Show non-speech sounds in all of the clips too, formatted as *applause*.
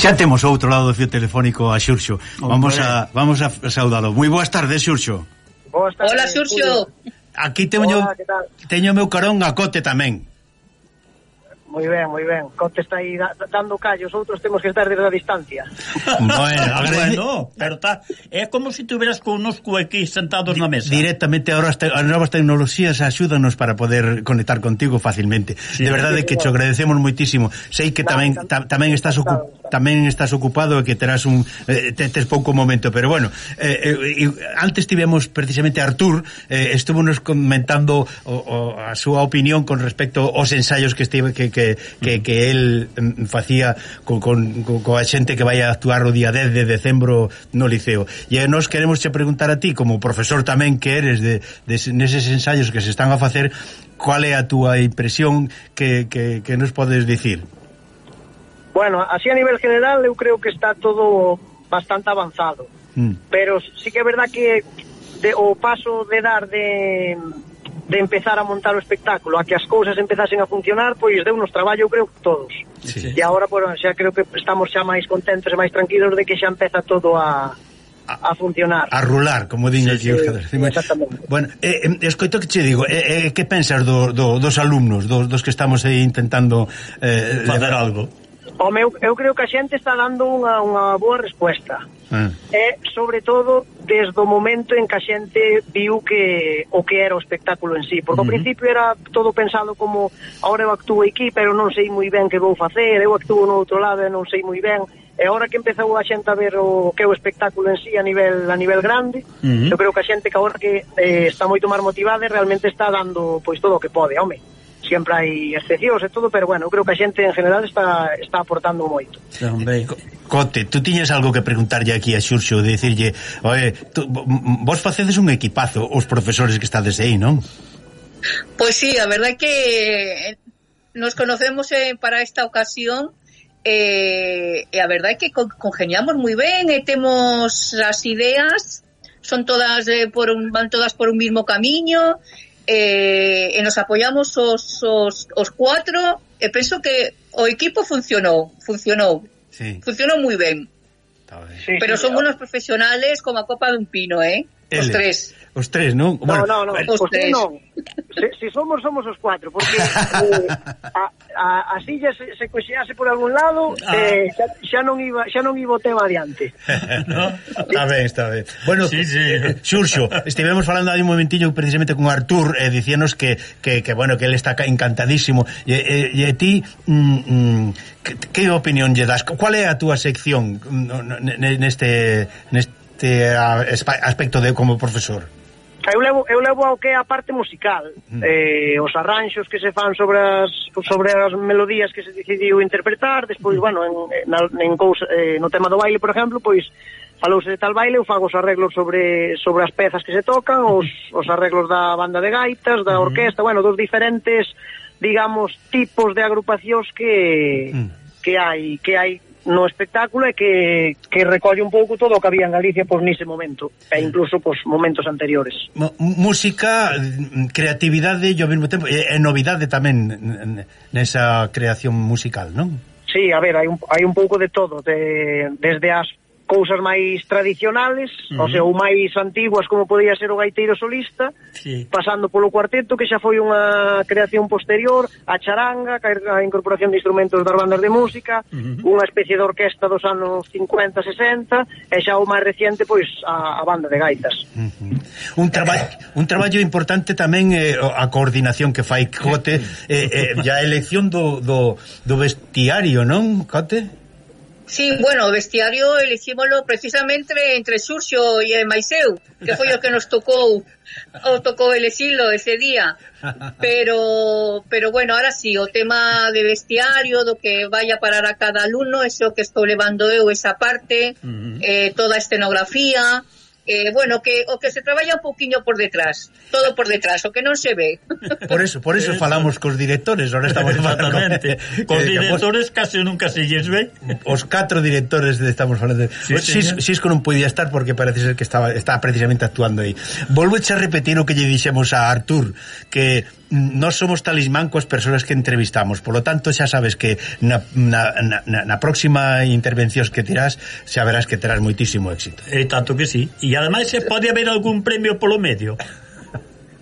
Xa temos outro lado do fio telefónico a Xurxo. Vamos a vamos a saudalo. Moi boas tardes, Xurxo. Boas tardes. Hola, Xurxo. Aquí teño Hola, teño meu carón a Cote tamén. Moi ben, moi ben. Cote está aí da, dando callos, outros temos que estar desde a distancia. *laughs* Bueno, bueno pero tá, é como se si tuveras connosco aquí sentados na mesa. Directamente agora as novas tecnoloxías axúdanos para poder conectar contigo facilmente. Sí, de verdade sí, que te agradecemos moitísimo. Sei que tamén tamén estás ocupado tamén estás ocupado e que terás un eh, tes pouco momento, pero bueno, eh, eh, antes tivemos precisamente Artur eh, estuvonos comentando o, o, a súa opinión con respecto aos ensaios que estive que que que, que el facía con, con con coa xente que vai a actuar o día 10 de decembro no liceo. E nós queremos che preguntar a ti como profesor tamén que eres de, de neses ensaios que se están a facer, cual é a túa impresión que, que, que nos podes dicir? Bueno, así a nivel general eu creo que está todo bastante avanzado. Mm. Pero sí que é verdad que de, o paso de dar de, de empezar a montar o espectáculo a que as cousas empezasen a funcionar, pois deu nos traballo, eu creo que todos. Sí. E agora, bueno, xa creo que estamos xa máis contentos e máis tranquilos de que xa empeza todo a, a funcionar. A rular, como din sí, aquí sí. Bueno, eh, escoito que che digo, eh, eh, que pensas do, do, dos alumnos, dos, dos que estamos aí intentando eh, facer algo? Home, eu, eu creo que a xente está dando unha, unha boa resposta. Ah. E, sobre todo, desde o momento en que a xente viu que o que era o espectáculo en sí. Porque uh -huh. ao mm-hmm. principio era todo pensado como ahora eu actúo aquí, pero non sei moi ben que vou facer, eu actúo no outro lado e non sei moi ben. E ahora que empezou a xente a ver o que é o espectáculo en sí a nivel a nivel grande, uh -huh. eu creo que a xente que agora que eh, está moito máis motivada realmente está dando pois todo o que pode, home sempre hai excepcións e todo, pero bueno, eu creo que a xente en general está, está aportando moito. Hombre, Cote, tú tiñes algo que preguntarlle aquí a Xurxo, dicirlle, oe, tú, vos facedes un equipazo os profesores que estades aí, non? Pois pues sí, a verdade que eh, nos conocemos eh, para esta ocasión eh, e a verdade é que congeniamos moi ben e eh, temos as ideas son todas eh, por un, van todas por un mismo camiño eh, e nos apoiamos os, os, os cuatro e penso que o equipo funcionou, funcionou. Sí. Funcionou moi ben. Está ben. Sí, Pero sí, son unos profesionales como a copa dun pino, eh? L. Os tres. Os tres, non? No, bueno, no, no, os tres non. Se, se somos, somos os cuatro, porque eh, a, a, a silla se, se coxease por algún lado, ah. eh, xa, xa, non iba, xa non iba o tema adiante. *laughs* no? Está ben, está ben. Bueno, sí, sí. Eh, Xurxo, estivemos falando hai un momentiño precisamente con Artur, eh, dicíanos que, que, que, bueno, que ele está encantadísimo. E, e, e ti, mm, mm, que, que opinión lle das? Qual é a túa sección mm, neste... neste este aspecto de como profesor? Eu levo, eu levo ao que é a parte musical mm. eh, Os arranxos que se fan sobre as, sobre as melodías que se decidiu interpretar Despois, mm. bueno, en, na, en cousa, eh, no tema do baile, por exemplo Pois falouse de tal baile, eu fago os arreglos sobre, sobre as pezas que se tocan os, os arreglos da banda de gaitas, da orquesta mm. Bueno, dos diferentes, digamos, tipos de agrupacións que... Mm que hai que hai no espectáculo e que, que recolle un pouco todo o que había en Galicia pois, nese momento, e incluso pois, momentos anteriores. M música, creatividade e ao mesmo tempo, e, e novidade tamén nesa creación musical, non? Sí, a ver, hai un, hai un pouco de todo, de, desde as cousas máis tradicionales, uh -huh. o sea, ou máis antiguas como podía ser o gaiteiro solista, sí. pasando polo cuarteto que xa foi unha creación posterior, a charanga, a incorporación de instrumentos das bandas de música, uh -huh. unha especie de orquesta dos anos 50, 60 e xa o máis reciente pois a, a banda de gaitas. Uh -huh. Un traballo un traballo importante tamén eh, a coordinación que fai Cote, eh, eh, a elección do, do, do vestiario, non, Cote? Sí, bueno, vestiario elegímoslo precisamente entre Surcio y el Maiseu, que foi o que nos tocou o tocou elegirlo ese día. Pero pero bueno, ahora sí, o tema de vestiario, do que vaya a parar a cada alumno, eso que estou levando eu esa parte, uh -huh. eh, toda a escenografía, eh, bueno, que o que se traballa un poquiño por detrás, todo por detrás, o que non se ve. Por eso, por eso falamos cos directores, ahora estamos exactamente. Cos directores case nunca se lles ve. Os catro directores de estamos falando. Sí, Sis, Sis non podía estar porque parece ser que estaba está precisamente actuando aí. Volvo a repetir o que lle dixemos a Artur que nós somos talismán coas persoas que entrevistamos, polo tanto xa sabes que na, na, na, na próxima intervención que tirás xa verás que terás moitísimo éxito. E tanto que sí. E ademais se pode haber algún premio polo medio.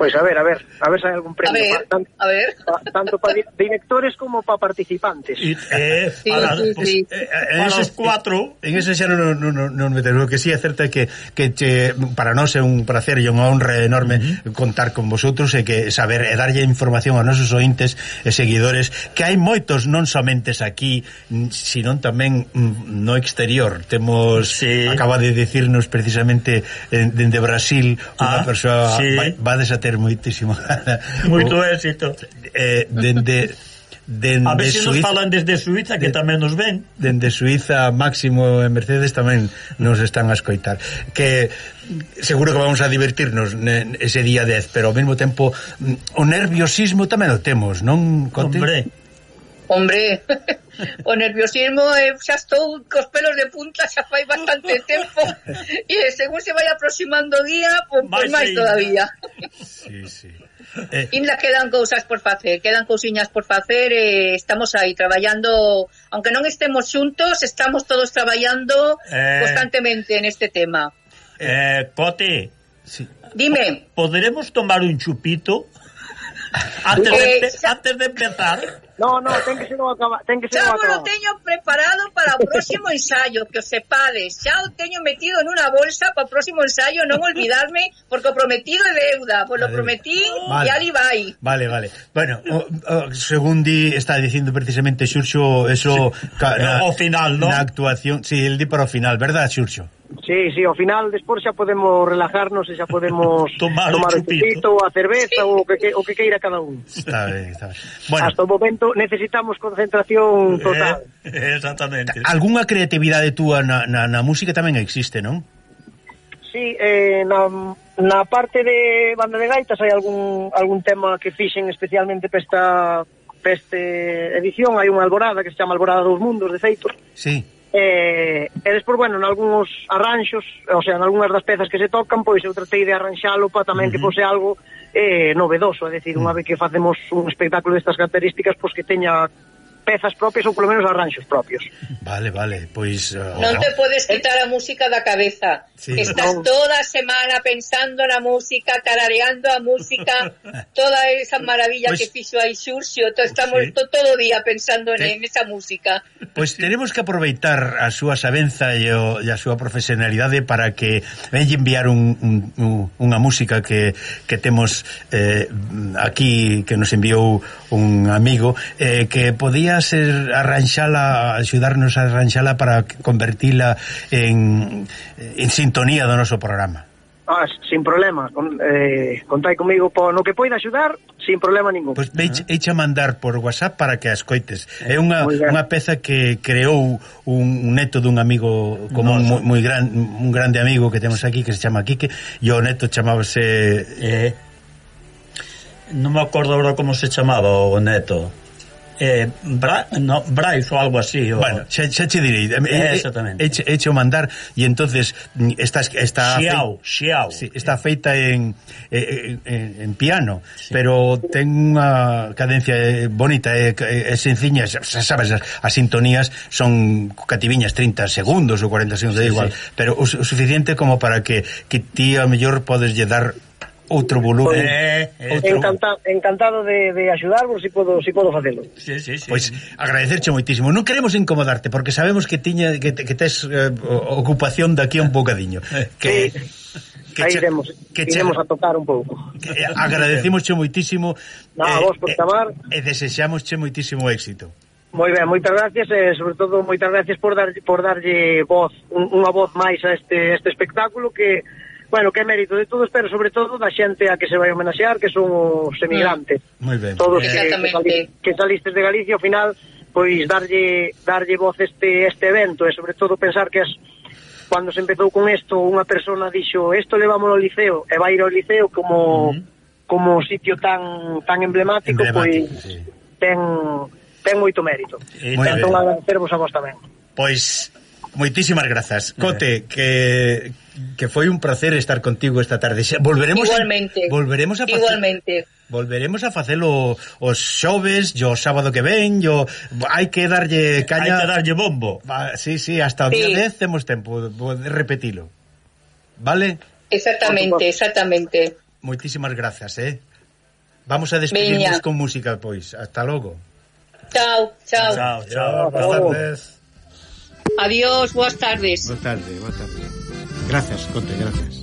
Pois a ver, a ver, a ver se hai algún premio. A ver, pa, tan, a ver. Pa, tanto para directores como para participantes. Y, eh, sí, para, sí, pues, sí. Eh, eh para eses, cuatro, en ese xa non, non, non, non me o que sí é certo que, que che, para nós é un placer e unha honra enorme uh -huh. contar con vosotros e que saber e darlle información a nosos ointes e seguidores que hai moitos non somente aquí, sino tamén mm, no exterior. Temos sí. acaba de decirnos precisamente eh, dende de Brasil unha ah, persoa sí. va, va desatender ter moitísimo *laughs* moito éxito eh, dende dende A ver se nos Suiza, falan desde Suiza que de, tamén nos ven. Dende Suiza, Máximo e Mercedes tamén nos están a escoitar. Que seguro que vamos a divertirnos ese día 10, pero ao mesmo tempo mm, o nerviosismo tamén o temos, non? Conte? Hombre, Hombre, *laughs* o nerviosismo eh, xa estou cos pelos de punta xa fai bastante *laughs* tempo e eh, según se vai aproximando o día, pois pues, máis pues, todavía. Sí, sí. Eh. Inda quedan cousas por facer, quedan cousiñas por facer, eh, estamos aí traballando, aunque non estemos xuntos, estamos todos traballando eh. constantemente en este tema. Eh, Cote sí. dime. ¿Podremos tomar un chupito *laughs* antes, eh, de, antes de empezar? No, no, ten que ser o acabado. Ten que ser Xa o teño preparado para o próximo *laughs* ensaio, que os sepades. Xa o teño metido en unha bolsa para o próximo ensaio, non olvidarme, porque o prometido é deuda. Pois vale. lo prometí vale. e ali vai. Vale, vale. Bueno, o, o, según di, está dicindo precisamente Xurxo, eso... Sí. Ca, eh, na, o final, ¿no? Na actuación, sí, el di para o final, verdad, Xurxo? Sí, sí, ao final despois xa podemos relajarnos e xa podemos *laughs* tomar, tomar o chupito, a cerveza ou o que, o que queira cada un. Está ben, está ben. Bueno. Hasta o momento necesitamos concentración total. Eh, *laughs* exactamente. Algúnha creatividade túa na, na, na música tamén existe, non? Sí, eh, na, na parte de banda de gaitas hai algún, algún tema que fixen especialmente para esta, para edición. Hai unha alborada que se chama Alborada dos Mundos, de feito. Sí. Eh, e despois, bueno, en algúns arranxos, o sea, en algunhas das pezas que se tocan, pois eu tratei de arranxalo para tamén uh -huh. que fose algo eh, novedoso, é dicir, unha vez que facemos un espectáculo destas características, pois que teña pezas propias ou polo menos arranxos propios. Vale, vale, pois... Eh, uh, non te podes quitar a música da cabeza. Sí. Estás no. toda a semana pensando na música, tarareando a música, *laughs* toda esa maravilla pues, que fixo aí Xurxio, to estamos sí. to, todo o día pensando sí. en esa música. Pois pues tenemos que aproveitar a súa sabenza e, o, e a súa profesionalidade para que venlle enviar un, un, un, unha música que, que temos eh, aquí, que nos enviou un amigo, eh, que podía ser arranxala, axudarnos a arranxala para convertila en, en sintonía do noso programa? Ah, sin problema, Con, eh, contai comigo po, no que poida axudar, sin problema ningún. Pois pues veiche ah. a mandar por WhatsApp para que a escoites. É unha, unha peza que creou un, un neto dun amigo común no, moi, moi gran, un grande amigo que temos aquí que se chama Quique, e o neto chamábase eh, non me acordo agora como se chamaba o neto eh, Bra, no, Brais ou algo así. O... Bueno, xa, xa che direi. Eh, eh, eh, Exactamente. Eche, eche o mandar e entonces mm, esta está, Xiao, fei, Xiao. Sí, está feita en eh, en, en piano, sí. pero ten unha cadencia bonita, é, é, senciña, xa sabes, as, as sintonías son cativiñas 30 segundos ou 40 segundos, sí, igual, sí. pero o, o suficiente como para que que ti a mellor podes lle dar outro volume. Pois, eh, eh outro... Encanta, encantado de, de axudarvos se si podo, si podo facelo. Sí, sí, sí. Pois agradecerche moitísimo. Non queremos incomodarte porque sabemos que tiña que, te, que tes eh, ocupación daqui a un bocadiño. Eh, que sí. Que Aí che, iremos, que iremos a tocar un pouco. que che moitísimo. No, eh, a vos por eh, chamar. E, e desexamos che moitísimo éxito. Moi ben, moitas gracias e sobre todo moitas gracias por dar por darlle voz, un, unha voz máis a este este espectáculo que bueno, que é mérito de todos, pero sobre todo da xente a que se vai homenaxear, que son os emigrantes. Muy ben. Todos eh, que, que salistes de Galicia, ao final, pois darlle darlle voz este este evento e sobre todo pensar que as cando se empezou con isto, unha persona dixo, "Isto levámoslo ao liceo" e vai ir ao liceo como uh -huh. como sitio tan tan emblemático, emblemático pois sí. ten ten moito mérito. Eh, entón, agradecervos a vos tamén. Pois Moitísimas grazas. Cote, que que foi un placer estar contigo esta tarde. Volveremos Igualmente. A, volveremos a facer, Igualmente. Volveremos a facelo os xoves, yo sábado que ven, yo hai que darlle caña. Hai que darlle bombo. Va, sí, sí, hasta o sí. día 10 temos tempo de repetilo. Vale? Exactamente, exactamente. Moitísimas grazas, eh. Vamos a despedirnos Veña. con música pois. Hasta logo. Chao, chao. Chao, chao. Buenas tardes. Adiós, buenas tardes. Buenas tardes, buenas tardes. Gracias, Conte, gracias.